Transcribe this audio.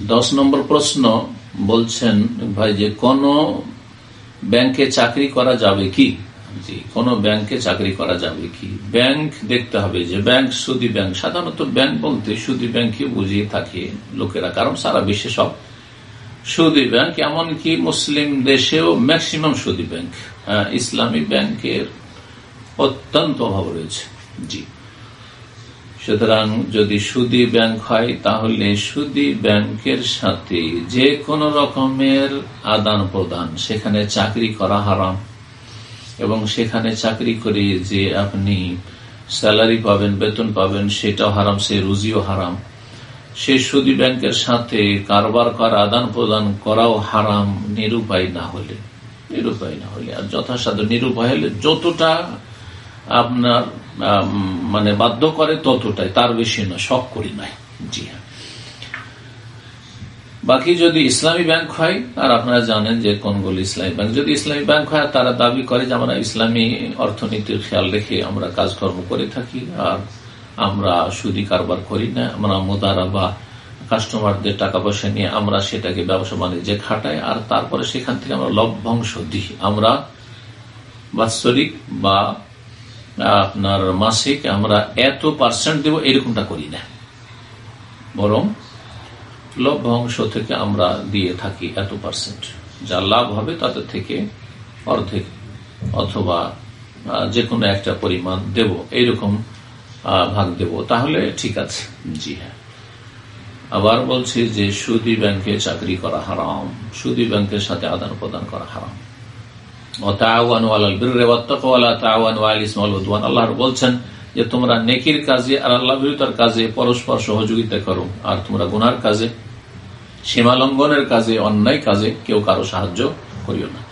দশ নম্বর প্রশ্ন বলছেন, ভাই, যে কোন ব্যাংকে চাকরি করা যাবে কি? কোন ব্যাংকে চাকরি করা যাবে কি? ব্যাংক দেখতে হবে যে, ব্যাংক সুদি ব্যাংক। সাধারণত ব্যাংক বলতে সুদি ব্যাংকই বুঝিয়ে থাকে লোকেরা, কারণ সারা বিশ্বে সব সুদি ব্যাংক, এমনকি মুসলিম দেশেও ম্যাক্সিমাম সুদি ব্যাংক। ইসলামী ব্যাংকের অত্যন্ত অভাব রয়েছে। জি। সুতরাং যদি সুদি ব্যাংক হয়, তাহলে সুদি ব্যাংকের সাথে যে কোনো রকমের আদান প্রদান। সেখানে চাকরি করা হারাম। এবং সেখানে চাকরি করে যে আপনি স্যালারি পাবেন, বেতন পাবেন, সেটাও হারাম, সে রুজিও হারাম। সে সুদী ব্যাংকের সাথে কারবার করা, আদান প্রদান করাও হারাম, নিরুপায় না হলে। নিরুপায় না হলে, আর যথাসাধ্য নিরুপায় হলে যতটা আপনার মানে বাধ্য করে ততটাই, তার বেশি না শখ করি নাই। জি হ্যাঁ। বাকি যদি ইসলামী ব্যাংক হয়, আর আপনারা জানেন যে কোনগুলো ইসলামী ব্যাংক, যদি ইসলামী ব্যাংক হয় তারা দাবি করে যে আমরা ইসলামী অর্থনীতির খেয়াল রেখে আমরা কাজকর্ম করে থাকি, আর আমরা সুদি কারবার করি না, আমরা মোদারা বা কাস্টমারদের টাকা পয়সা নিয়ে আমরা সেটাকে ব্যবসা বাণিজ্যে খাটাই, আর তারপরে সেখান থেকে আমরা লভ্যাংশ দিই আমরা বাৎসরিক বা আপনার মাসিক, আমরা এত পার্সেন্ট দেব, এরকমটা করি না। বরং লভ্যাংশ থেকে আমরা দিয়ে থাকি এত পার্সেন্ট যা লাভ হবে তাদের থেকে অর্ধেক অথবা যে কোনো একটা পরিমাণ দেব এইরকম ভাগ দেব। তাহলে ঠিক আছে। জি হ্যাঁ। আবার বলছি যে সুদী ব্যাংকে চাকরি করা হারাম। সুদী ব্যাংকের সাথে আদান প্রদান করা হারাম। আল্লাহ বলছেন যে, তোমরা নেকির কাজে আর আল্লাহ বিরুতার কাজে পরস্পর সহযোগিতা করো, আর তোমরা গুনার কাজে সীমালঙ্ঘনের কাজে, অন্যায় কাজে কেউ কারও সাহায্য করিও না।